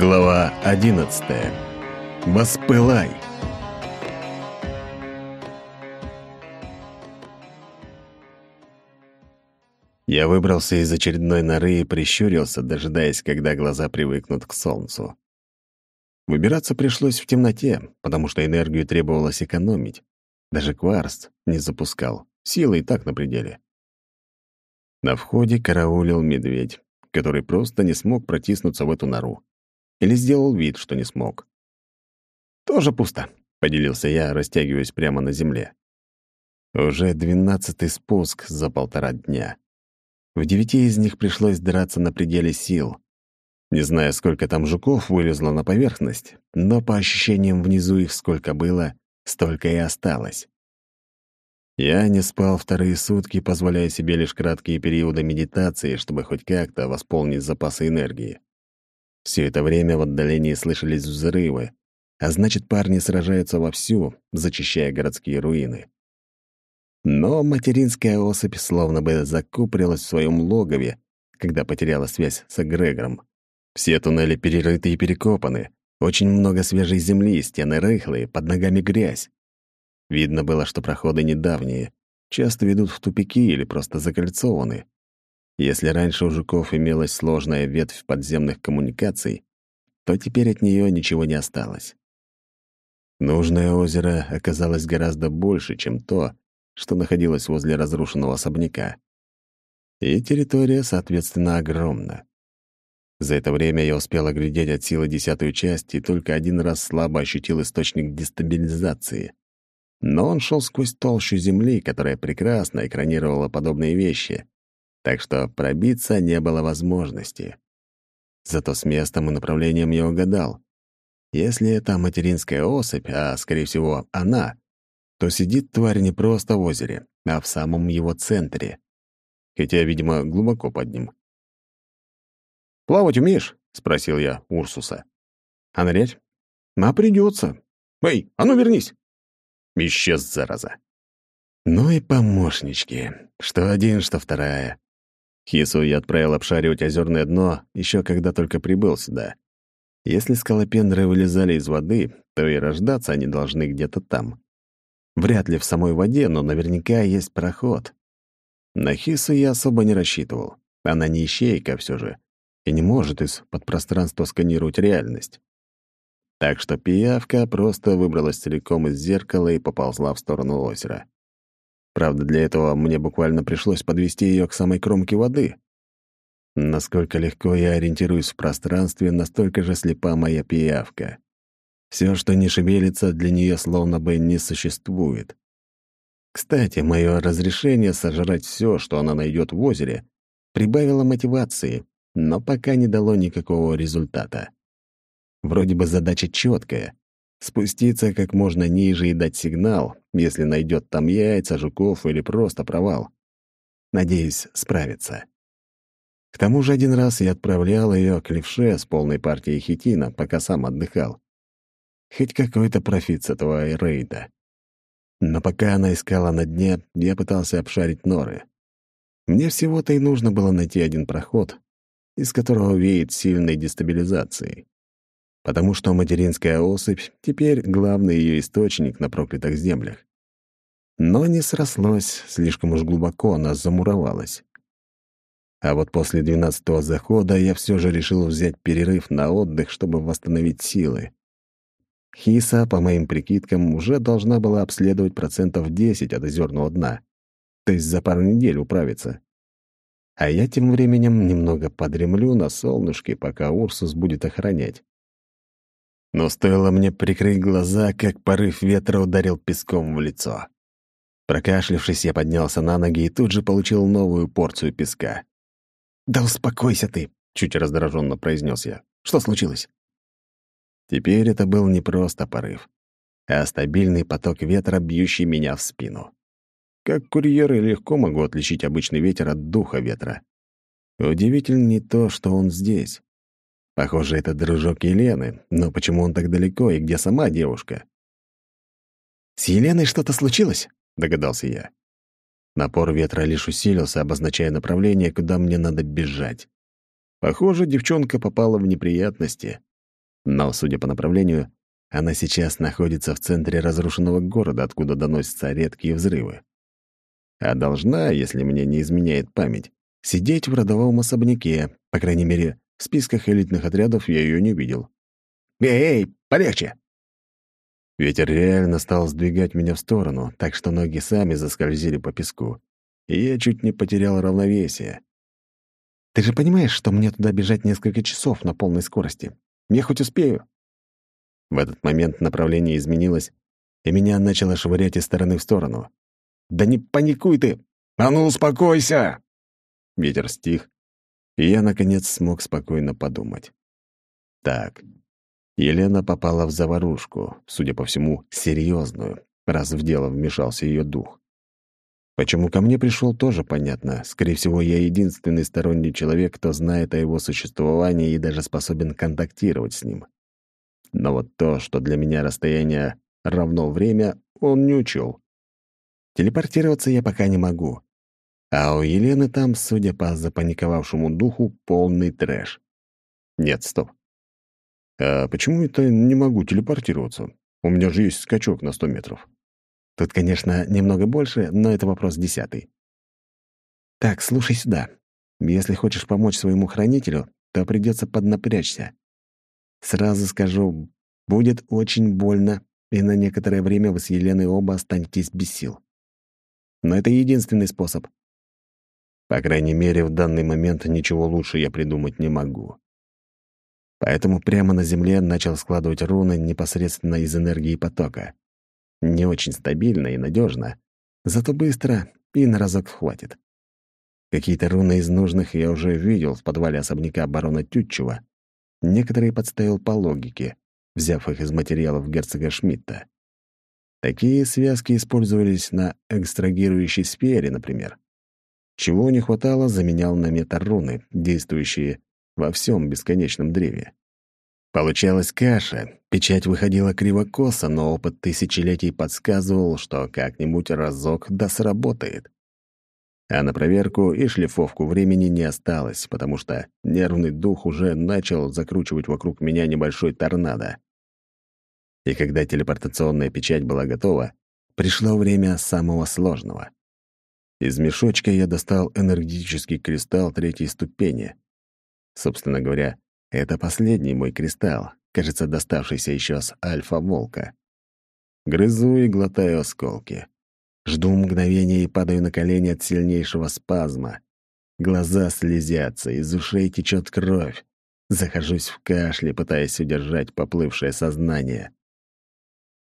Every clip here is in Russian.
Глава 11. Воспылай. Я выбрался из очередной норы и прищурился, дожидаясь, когда глаза привыкнут к солнцу. Выбираться пришлось в темноте, потому что энергию требовалось экономить. Даже кварц не запускал, силы и так на пределе. На входе караулил медведь, который просто не смог протиснуться в эту нору. Или сделал вид, что не смог. «Тоже пусто», — поделился я, растягиваясь прямо на земле. Уже двенадцатый спуск за полтора дня. В девяти из них пришлось драться на пределе сил. Не знаю, сколько там жуков вылезло на поверхность, но по ощущениям внизу их сколько было, столько и осталось. Я не спал вторые сутки, позволяя себе лишь краткие периоды медитации, чтобы хоть как-то восполнить запасы энергии. Все это время в отдалении слышались взрывы, а значит, парни сражаются вовсю, зачищая городские руины. Но материнская особь словно бы закупорилась в своем логове, когда потеряла связь с эгрегором. Все туннели перерыты и перекопаны, очень много свежей земли, стены рыхлые, под ногами грязь. Видно было, что проходы недавние, часто ведут в тупики или просто закольцованы. Если раньше у жуков имелась сложная ветвь подземных коммуникаций, то теперь от нее ничего не осталось. Нужное озеро оказалось гораздо больше, чем то, что находилось возле разрушенного особняка. И территория, соответственно, огромна. За это время я успел оглядеть от силы десятую часть и только один раз слабо ощутил источник дестабилизации. Но он шел сквозь толщу земли, которая прекрасно экранировала подобные вещи так что пробиться не было возможности. Зато с местом и направлением я угадал. Если это материнская особь, а, скорее всего, она, то сидит тварь не просто в озере, а в самом его центре. Хотя, видимо, глубоко под ним. «Плавать умеешь?» — спросил я Урсуса. «А нырять?» «А придется. Эй, а ну вернись!» Исчез, зараза. Ну и помощнички. Что один, что вторая. Хису я отправил обшаривать озерное дно еще когда только прибыл сюда. Если скалопендры вылезали из воды, то и рождаться они должны где-то там. Вряд ли в самой воде, но наверняка есть проход. На Хису я особо не рассчитывал. Она не ищейка все же и не может из подпространства сканировать реальность. Так что пиявка просто выбралась целиком из зеркала и поползла в сторону озера. Правда, для этого мне буквально пришлось подвести ее к самой кромке воды. Насколько легко я ориентируюсь в пространстве, настолько же слепа моя пиявка. Все, что не шевелится, для нее словно бы не существует. Кстати, мое разрешение сожрать все, что она найдет в озере, прибавило мотивации, но пока не дало никакого результата. Вроде бы задача четкая, спуститься как можно ниже и дать сигнал, если найдет там яйца, жуков или просто провал. Надеюсь, справится. К тому же один раз я отправлял ее к левше с полной партией хитина, пока сам отдыхал. Хоть какой-то профит с этого рейда. Но пока она искала на дне, я пытался обшарить норы. Мне всего-то и нужно было найти один проход, из которого веет сильной дестабилизацией потому что материнская особь теперь главный ее источник на проклятых землях. Но не срослось, слишком уж глубоко она замуровалась. А вот после двенадцатого захода я все же решил взять перерыв на отдых, чтобы восстановить силы. Хиса, по моим прикидкам, уже должна была обследовать процентов 10 от озерного дна, то есть за пару недель управиться. А я тем временем немного подремлю на солнышке, пока Урсус будет охранять. Но стоило мне прикрыть глаза, как порыв ветра ударил песком в лицо. Прокашлявшись, я поднялся на ноги и тут же получил новую порцию песка. «Да успокойся ты!» — чуть раздраженно произнес я. «Что случилось?» Теперь это был не просто порыв, а стабильный поток ветра, бьющий меня в спину. Как курьеры легко могу отличить обычный ветер от духа ветра. Удивительно не то, что он здесь. Похоже, это дружок Елены, но почему он так далеко и где сама девушка? «С Еленой что-то случилось?» — догадался я. Напор ветра лишь усилился, обозначая направление, куда мне надо бежать. Похоже, девчонка попала в неприятности. Но, судя по направлению, она сейчас находится в центре разрушенного города, откуда доносятся редкие взрывы. А должна, если мне не изменяет память, сидеть в родовом особняке, по крайней мере, в списках элитных отрядов я ее не видел. «Эй, эй, полегче!» Ветер реально стал сдвигать меня в сторону, так что ноги сами заскользили по песку, и я чуть не потерял равновесие. «Ты же понимаешь, что мне туда бежать несколько часов на полной скорости? Я хоть успею?» В этот момент направление изменилось, и меня начало швырять из стороны в сторону. «Да не паникуй ты! А ну, успокойся!» Ветер стих, и я, наконец, смог спокойно подумать. «Так, Елена попала в заварушку, судя по всему, серьезную, раз в дело вмешался ее дух. Почему ко мне пришел, тоже понятно. Скорее всего, я единственный сторонний человек, кто знает о его существовании и даже способен контактировать с ним. Но вот то, что для меня расстояние равно время, он не учел. Телепортироваться я пока не могу. А у Елены там, судя по запаниковавшему духу, полный трэш. Нет, стоп. А почему это не могу телепортироваться? У меня же есть скачок на 100 метров. Тут, конечно, немного больше, но это вопрос десятый. Так, слушай сюда. Если хочешь помочь своему хранителю, то придется поднапрячься. Сразу скажу, будет очень больно, и на некоторое время вы с Еленой оба останетесь без сил. Но это единственный способ. По крайней мере, в данный момент ничего лучше я придумать не могу. Поэтому прямо на земле начал складывать руны непосредственно из энергии потока. Не очень стабильно и надежно, зато быстро и на разок хватит. Какие-то руны из нужных я уже видел в подвале особняка барона Тютчева. Некоторые подставил по логике, взяв их из материалов герцога Шмидта. Такие связки использовались на экстрагирующей сфере, например. Чего не хватало, заменял на метаруны, действующие во всем бесконечном древе. Получалась каша, печать выходила криво-косо, но опыт тысячелетий подсказывал, что как-нибудь разок да сработает. А на проверку и шлифовку времени не осталось, потому что нервный дух уже начал закручивать вокруг меня небольшой торнадо. И когда телепортационная печать была готова, пришло время самого сложного. Из мешочка я достал энергетический кристалл третьей ступени — Собственно говоря, это последний мой кристалл, кажется, доставшийся еще с альфа-волка. Грызу и глотаю осколки. Жду мгновения и падаю на колени от сильнейшего спазма. Глаза слезятся, из ушей течет кровь. Захожусь в кашле, пытаясь удержать поплывшее сознание.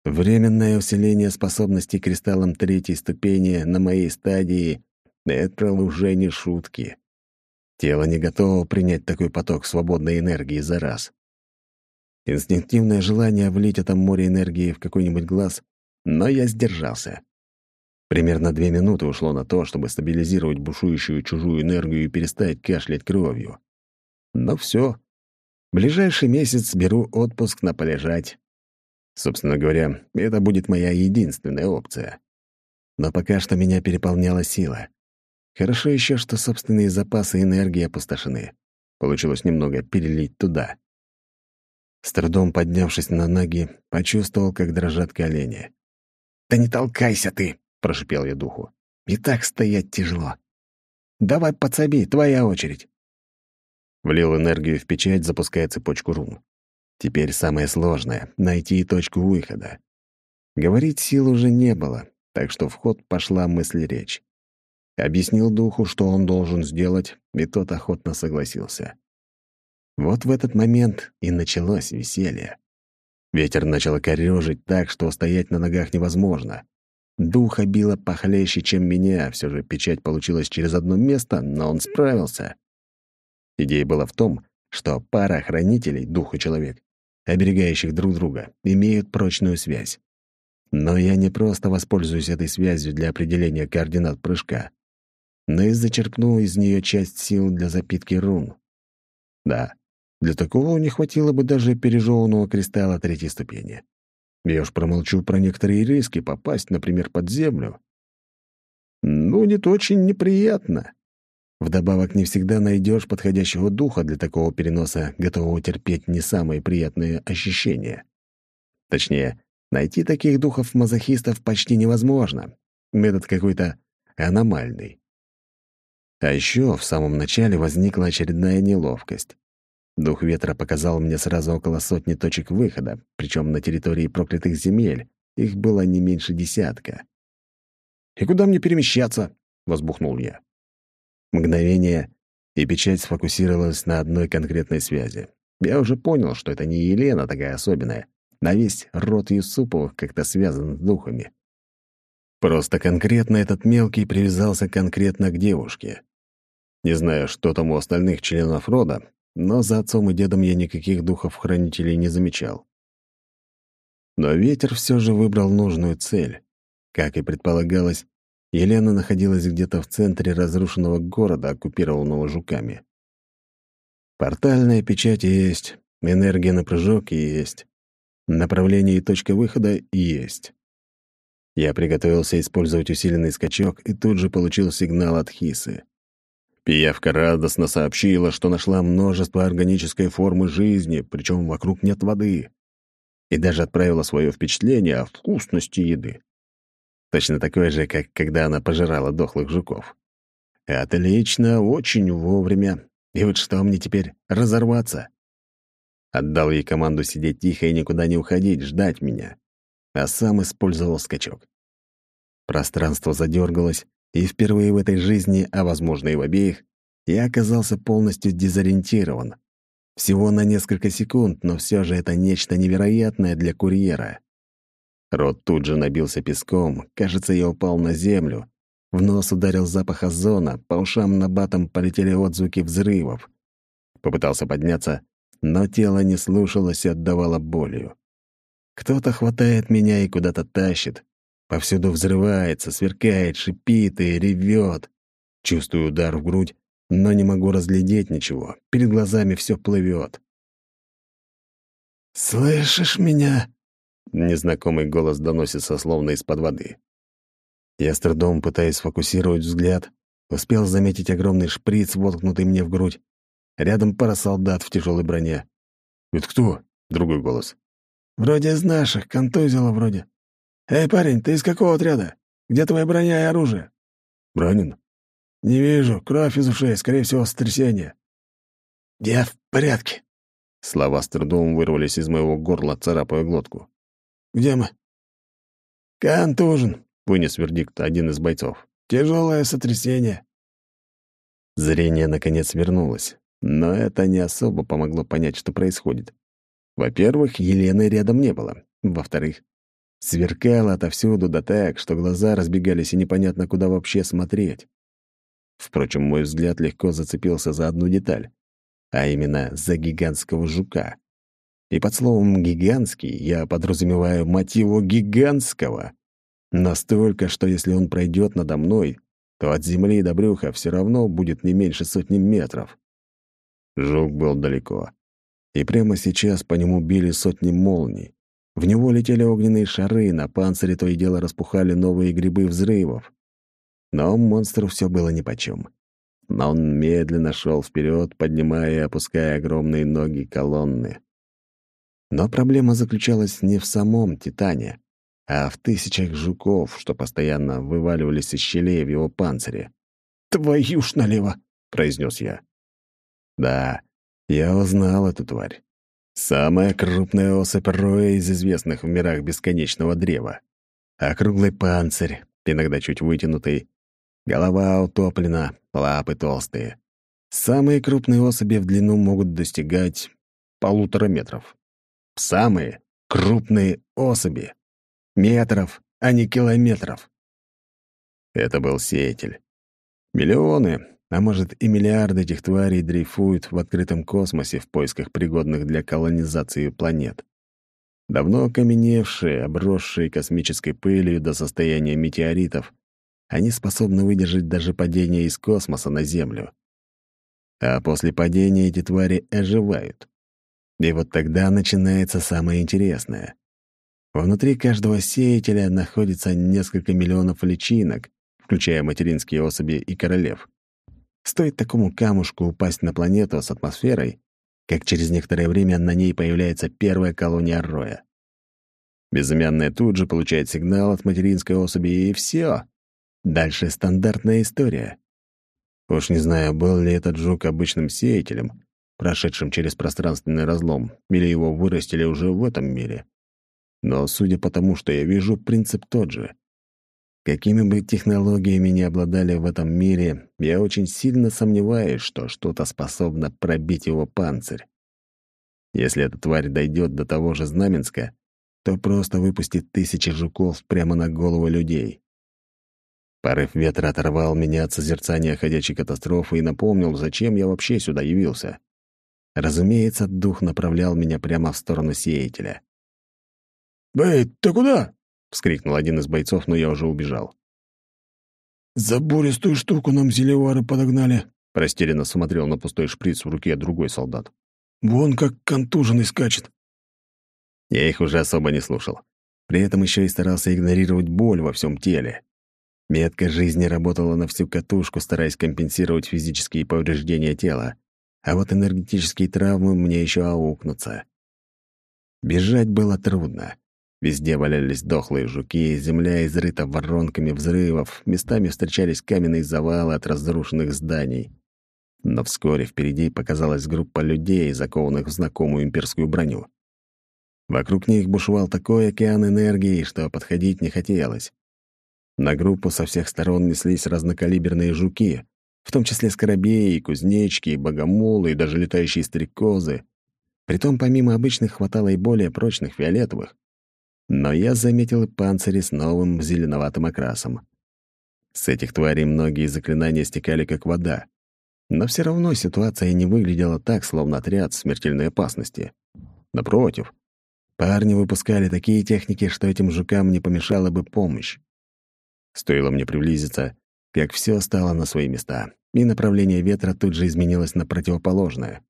Временное усиление способностей кристаллом третьей ступени на моей стадии — это уже не шутки. Тело не готово принять такой поток свободной энергии за раз. Инстинктивное желание влить это море энергии в какой-нибудь глаз, но я сдержался. Примерно две минуты ушло на то, чтобы стабилизировать бушующую чужую энергию и перестать кашлять кровью. Но все. Ближайший месяц беру отпуск на полежать. Собственно говоря, это будет моя единственная опция. Но пока что меня переполняла сила. Хорошо еще, что собственные запасы энергии опустошены. Получилось немного перелить туда. С трудом поднявшись на ноги, почувствовал, как дрожат колени. «Да не толкайся ты!» — прошипел я духу. «И так стоять тяжело. Давай подсоби, твоя очередь». Влил энергию в печать, запуская цепочку рун. Теперь самое сложное — найти точку выхода. Говорить сил уже не было, так что в ход пошла мысль-речь. Объяснил духу, что он должен сделать, и тот охотно согласился. Вот в этот момент и началось веселье. Ветер начал корёжить так, что стоять на ногах невозможно. Духа било похлеще, чем меня, все же печать получилась через одно место, но он справился. Идея была в том, что пара хранителей, дух и человек, оберегающих друг друга, имеют прочную связь. Но я не просто воспользуюсь этой связью для определения координат прыжка но и зачерпнул из нее часть сил для запитки рун. Да, для такого не хватило бы даже пережеванного кристалла третьей ступени. Я уж промолчу про некоторые риски попасть, например, под землю. Ну, не очень неприятно. Вдобавок, не всегда найдешь подходящего духа для такого переноса, готового терпеть не самые приятные ощущения. Точнее, найти таких духов-мазохистов почти невозможно. Метод какой-то аномальный. А еще в самом начале возникла очередная неловкость. Дух ветра показал мне сразу около сотни точек выхода, причем на территории проклятых земель. Их было не меньше десятка. «И куда мне перемещаться?» — возбухнул я. Мгновение, и печать сфокусировалась на одной конкретной связи. Я уже понял, что это не Елена такая особенная, на весь род Юсуповых как-то связан с духами. Просто конкретно этот мелкий привязался конкретно к девушке. Не знаю, что там у остальных членов рода, но за отцом и дедом я никаких духов-хранителей не замечал. Но ветер все же выбрал нужную цель. Как и предполагалось, Елена находилась где-то в центре разрушенного города, оккупированного жуками. Портальная печать есть, энергия на прыжок есть, направление и точка выхода есть. Я приготовился использовать усиленный скачок и тут же получил сигнал от Хисы. Пиявка радостно сообщила, что нашла множество органической формы жизни, причем вокруг нет воды, и даже отправила свое впечатление о вкусности еды. Точно такое же, как когда она пожирала дохлых жуков. Отлично, очень вовремя. И вот что мне теперь, разорваться? Отдал ей команду сидеть тихо и никуда не уходить, ждать меня. А сам использовал скачок. Пространство задергалось, и впервые в этой жизни, а возможно и в обеих, я оказался полностью дезориентирован. Всего на несколько секунд, но все же это нечто невероятное для курьера. Рот тут же набился песком, кажется, я упал на землю. В нос ударил запах озона, по ушам на батом полетели отзвуки взрывов. Попытался подняться, но тело не слушалось и отдавало болью. Кто-то хватает меня и куда-то тащит. Повсюду взрывается, сверкает, шипит и ревет. Чувствую удар в грудь, но не могу разглядеть ничего. Перед глазами все плывет. «Слышишь меня?» Незнакомый голос доносится словно из-под воды. Я с трудом пытаясь сфокусировать взгляд, успел заметить огромный шприц, воткнутый мне в грудь. Рядом пара солдат в тяжелой броне. «Это кто?» — другой голос. «Вроде из наших, контузило вроде. Эй, парень, ты из какого отряда? Где твоя броня и оружие?» «Ранен?» «Не вижу. Кровь из ушей, скорее всего, сотрясение». «Я в порядке». Слова с трудом вырвались из моего горла, царапая глотку. Где мы?» «Контужен», — вынес вердикт один из бойцов. «Тяжелое сотрясение». Зрение, наконец, вернулось, но это не особо помогло понять, что происходит. Во-первых, Елены рядом не было. Во-вторых, сверкало отовсюду да так, что глаза разбегались и непонятно, куда вообще смотреть. Впрочем, мой взгляд легко зацепился за одну деталь, а именно за гигантского жука. И под словом «гигантский» я подразумеваю мотиву гигантского. Настолько, что если он пройдет надо мной, то от земли до брюха все равно будет не меньше сотни метров. Жук был далеко. И прямо сейчас по нему били сотни молний. В него летели огненные шары, на панцире то и дело распухали новые грибы взрывов. Но монстру все было нипочем. Но он медленно шел вперед, поднимая и опуская огромные ноги колонны. Но проблема заключалась не в самом Титане, а в тысячах жуков, что постоянно вываливались из щелей в его панцире. «Твою ж налево!» — произнес я. Да, я узнал эту тварь. Самая крупная особь роя из известных в мирах бесконечного древа. Округлый панцирь, иногда чуть вытянутый, голова утоплена, лапы толстые. Самые крупные особи в длину могут достигать полутора метров самые крупные особи. Метров, а не километров. Это был сеятель. Миллионы, а может и миллиарды этих тварей дрейфуют в открытом космосе в поисках пригодных для колонизации планет. Давно окаменевшие, обросшие космической пылью до состояния метеоритов, они способны выдержать даже падение из космоса на Землю. А после падения эти твари оживают. И вот тогда начинается самое интересное. Внутри каждого сеятеля находится несколько миллионов личинок, включая материнские особи и королев. Стоит такому камушку упасть на планету с атмосферой, как через некоторое время на ней появляется первая колония роя. Безымянная тут же получает сигнал от материнской особи, и все. Дальше стандартная история. Уж не знаю, был ли этот жук обычным сеятелем, прошедшим через пространственный разлом, или его вырастили уже в этом мире. Но, судя по тому, что я вижу, принцип тот же. Какими бы технологиями ни обладали в этом мире, я очень сильно сомневаюсь, что что-то способно пробить его панцирь. Если эта тварь дойдет до того же Знаменска, то просто выпустит тысячи жуков прямо на голову людей. Порыв ветра оторвал меня от созерцания ходячей катастрофы и напомнил, зачем я вообще сюда явился. Разумеется, дух направлял меня прямо в сторону сеятеля. «Бэй, ты куда?» — вскрикнул один из бойцов, но я уже убежал. «Забористую штуку нам зелевары подогнали», — растерянно смотрел на пустой шприц в руке другой солдат. «Вон как контуженный скачет». Я их уже особо не слушал. При этом еще и старался игнорировать боль во всем теле. Метка жизни работала на всю катушку, стараясь компенсировать физические повреждения тела, а вот энергетические травмы мне еще аукнутся. Бежать было трудно. Везде валялись дохлые жуки, земля изрыта воронками взрывов, местами встречались каменные завалы от разрушенных зданий. Но вскоре впереди показалась группа людей, закованных в знакомую имперскую броню. Вокруг них бушевал такой океан энергии, что подходить не хотелось. На группу со всех сторон неслись разнокалиберные жуки, в том числе скоробеи, кузнечки, богомолы и даже летающие стрекозы. Притом помимо обычных хватало и более прочных фиолетовых, но я заметил и панцири с новым зеленоватым окрасом. С этих тварей многие заклинания стекали как вода. Но все равно ситуация не выглядела так, словно отряд смертельной опасности. Напротив, парни выпускали такие техники, что этим жукам не помешала бы помощь. Стоило мне приблизиться, как все стало на свои места, и направление ветра тут же изменилось на противоположное.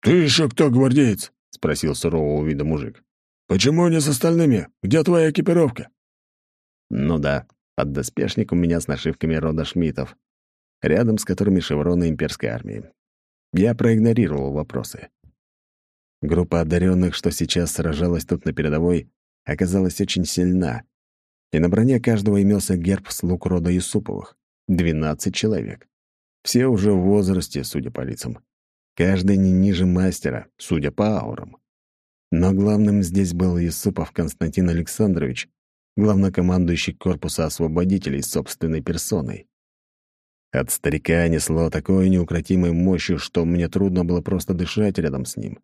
«Ты еще кто, гвардеец?» — спросил сурового вида мужик. «Почему не с остальными? Где твоя экипировка?» Ну да, поддоспешник у меня с нашивками рода Шмитов, рядом с которыми шевроны имперской армии. Я проигнорировал вопросы. Группа одаренных, что сейчас сражалась тут на передовой, оказалась очень сильна, и на броне каждого имелся герб слуг рода Юсуповых — 12 человек. Все уже в возрасте, судя по лицам. Каждый не ниже мастера, судя по аурам. Но главным здесь был Юсупов Константин Александрович, главнокомандующий корпуса освободителей собственной персоной. От старика несло такой неукротимой мощью, что мне трудно было просто дышать рядом с ним.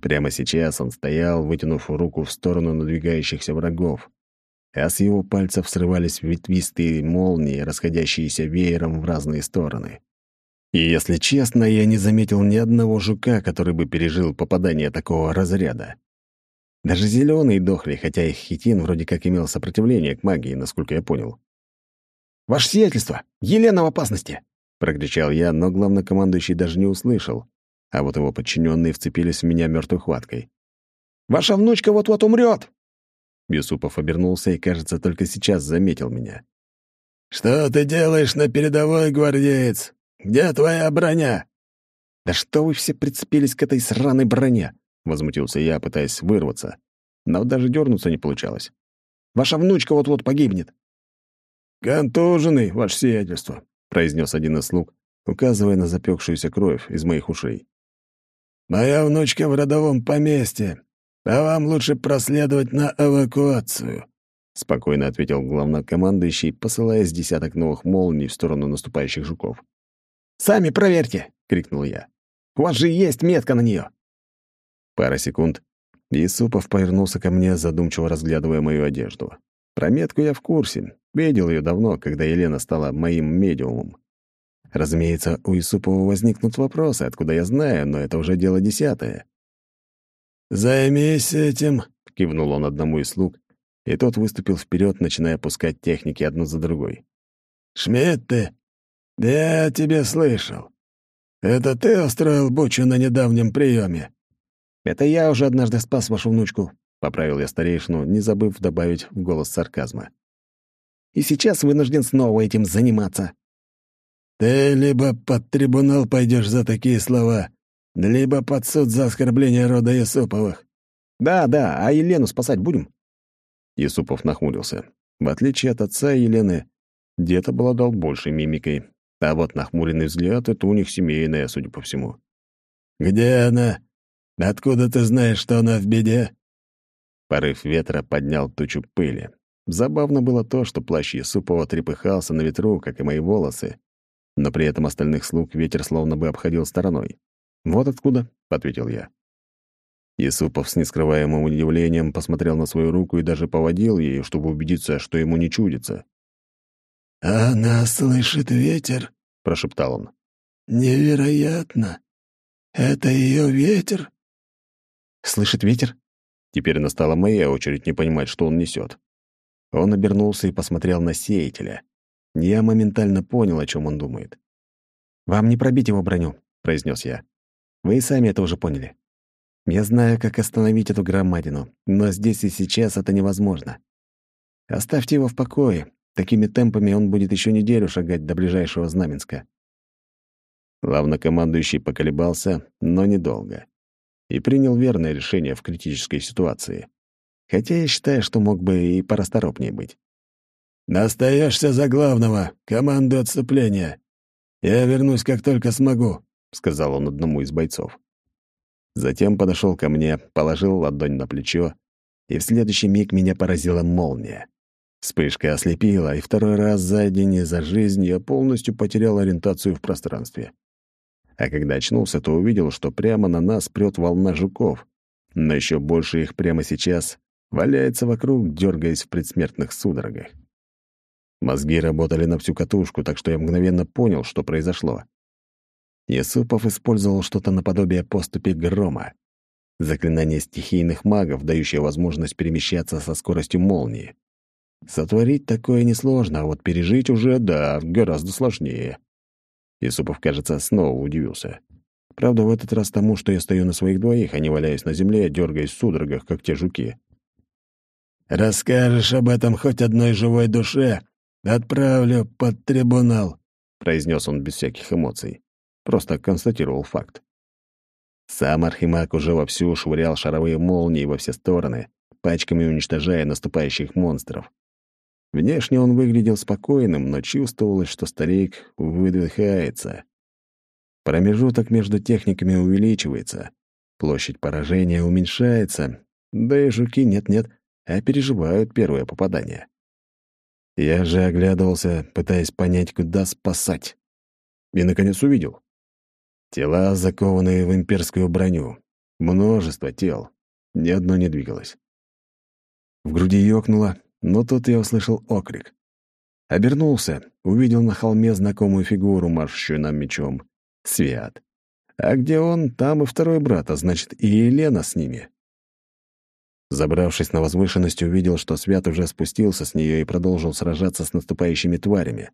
Прямо сейчас он стоял, вытянув руку в сторону надвигающихся врагов, а с его пальцев срывались ветвистые молнии, расходящиеся веером в разные стороны. И, если честно, я не заметил ни одного жука, который бы пережил попадание такого разряда. Даже зеленые дохли, хотя их хитин вроде как имел сопротивление к магии, насколько я понял. «Ваше сиятельство! Елена в опасности!» — прокричал я, но главнокомандующий даже не услышал, а вот его подчиненные вцепились в меня мертвой хваткой. «Ваша внучка вот-вот умрет!» Юсупов обернулся и, кажется, только сейчас заметил меня. «Что ты делаешь на передовой, гвардеец? Где твоя броня?» «Да что вы все прицепились к этой сраной броне?» — возмутился я, пытаясь вырваться. Но даже дернуться не получалось. «Ваша внучка вот-вот погибнет». «Контуженный, ваше сиятельство», — произнес один из слуг, указывая на запекшуюся кровь из моих ушей. «Моя внучка в родовом поместье, а вам лучше проследовать на эвакуацию», — спокойно ответил главнокомандующий, посылая с десяток новых молний в сторону наступающих жуков. «Сами проверьте!» — крикнул я. «У вас же есть метка на нее!» Пара секунд, и Супов повернулся ко мне, задумчиво разглядывая мою одежду. Про метку я в курсе, видел ее давно, когда Елена стала моим медиумом. Разумеется, у Исупова возникнут вопросы, откуда я знаю, но это уже дело десятое. «Займись этим», — кивнул он одному из слуг, и тот выступил вперед, начиная пускать техники одну за другой. «Шмидты, я тебя слышал. Это ты устроил бучу на недавнем приеме?» «Это я уже однажды спас вашу внучку», — поправил я старейшину, не забыв добавить в голос сарказма. «И сейчас вынужден снова этим заниматься». Ты либо под трибунал пойдешь за такие слова, либо под суд за оскорбление рода Юсуповых». «Да, да, а Елену спасать будем?» Юсупов нахмурился. В отличие от отца Елены, дед обладал большей мимикой, а вот нахмуренный взгляд — это у них семейное, судя по всему. «Где она? Откуда ты знаешь, что она в беде?» Порыв ветра поднял тучу пыли. Забавно было то, что плащ Юсупова трепыхался на ветру, как и мои волосы, но при этом остальных слуг ветер словно бы обходил стороной. «Вот откуда», — ответил я. Юсупов с нескрываемым удивлением посмотрел на свою руку и даже поводил ею, чтобы убедиться, что ему не чудится. «Она слышит ветер», — прошептал он. «Невероятно! Это ее ветер?» «Слышит ветер?» Теперь настала моя очередь не понимать, что он несет. Он обернулся и посмотрел на сеятеля. Я моментально понял, о чем он думает. «Вам не пробить его броню», — произнес я. «Вы и сами это уже поняли. Я знаю, как остановить эту громадину, но здесь и сейчас это невозможно. Оставьте его в покое. Такими темпами он будет еще неделю шагать до ближайшего Знаменска». Главнокомандующий поколебался, но недолго. И принял верное решение в критической ситуации. Хотя я считаю, что мог бы и порасторопнее быть. «Остаешься за главного, команду отступления. Я вернусь, как только смогу», — сказал он одному из бойцов. Затем подошел ко мне, положил ладонь на плечо, и в следующий миг меня поразила молния. Вспышка ослепила, и второй раз за день и за жизнь я полностью потерял ориентацию в пространстве. А когда очнулся, то увидел, что прямо на нас прет волна жуков, но еще больше их прямо сейчас валяется вокруг, дергаясь в предсмертных судорогах. Мозги работали на всю катушку, так что я мгновенно понял, что произошло. Есупов использовал что-то наподобие поступи грома. Заклинание стихийных магов, дающее возможность перемещаться со скоростью молнии. Сотворить такое несложно, а вот пережить уже, да, гораздо сложнее. Юсупов, кажется, снова удивился. Правда, в этот раз тому, что я стою на своих двоих, а не валяюсь на земле, дергаясь в судорогах, как те жуки. «Расскажешь об этом хоть одной живой душе, «Отправлю под трибунал», — произнес он без всяких эмоций. Просто констатировал факт. Сам Архимаг уже вовсю швырял шаровые молнии во все стороны, пачками уничтожая наступающих монстров. Внешне он выглядел спокойным, но чувствовалось, что старик выдыхается. Промежуток между техниками увеличивается, площадь поражения уменьшается, да и жуки нет-нет, а переживают первое попадание. Я же оглядывался, пытаясь понять, куда спасать. И, наконец, увидел. Тела, закованные в имперскую броню. Множество тел. Ни одно не двигалось. В груди ёкнуло, но тут я услышал окрик. Обернулся, увидел на холме знакомую фигуру, маршущую нам мечом. Свят. А где он, там и второй брат, а значит, и Елена с ними. Забравшись на возвышенность, увидел, что Свят уже спустился с нее и продолжил сражаться с наступающими тварями.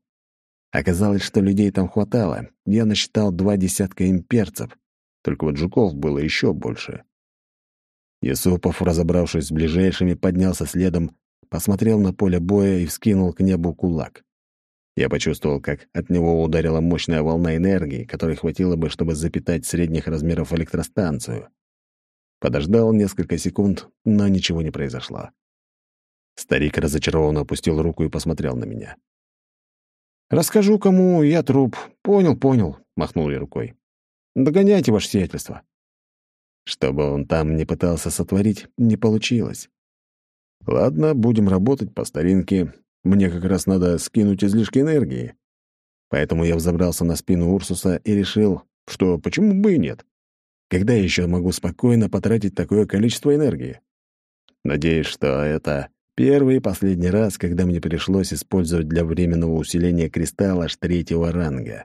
Оказалось, что людей там хватало. Я насчитал два десятка имперцев. Только вот жуков было еще больше. Юсупов, разобравшись с ближайшими, поднялся следом, посмотрел на поле боя и вскинул к небу кулак. Я почувствовал, как от него ударила мощная волна энергии, которой хватило бы, чтобы запитать средних размеров электростанцию. Подождал несколько секунд, но ничего не произошло. Старик разочарованно опустил руку и посмотрел на меня. «Расскажу, кому я труп. Понял, понял», — махнул я рукой. «Догоняйте, ваше сиятельство». Что бы он там не пытался сотворить, не получилось. Ладно, будем работать по старинке. Мне как раз надо скинуть излишки энергии. Поэтому я взобрался на спину Урсуса и решил, что почему бы и нет. Когда еще могу спокойно потратить такое количество энергии? Надеюсь, что это первый и последний раз, когда мне пришлось использовать для временного усиления кристалл аж третьего ранга.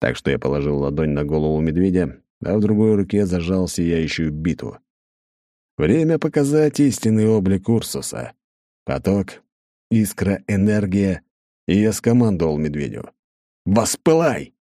Так что я положил ладонь на голову медведя, а в другой руке зажал сияющую битву. Время показать истинный облик Урсуса. Поток, искра, энергия, и я скомандовал медведю. «Воспылай!»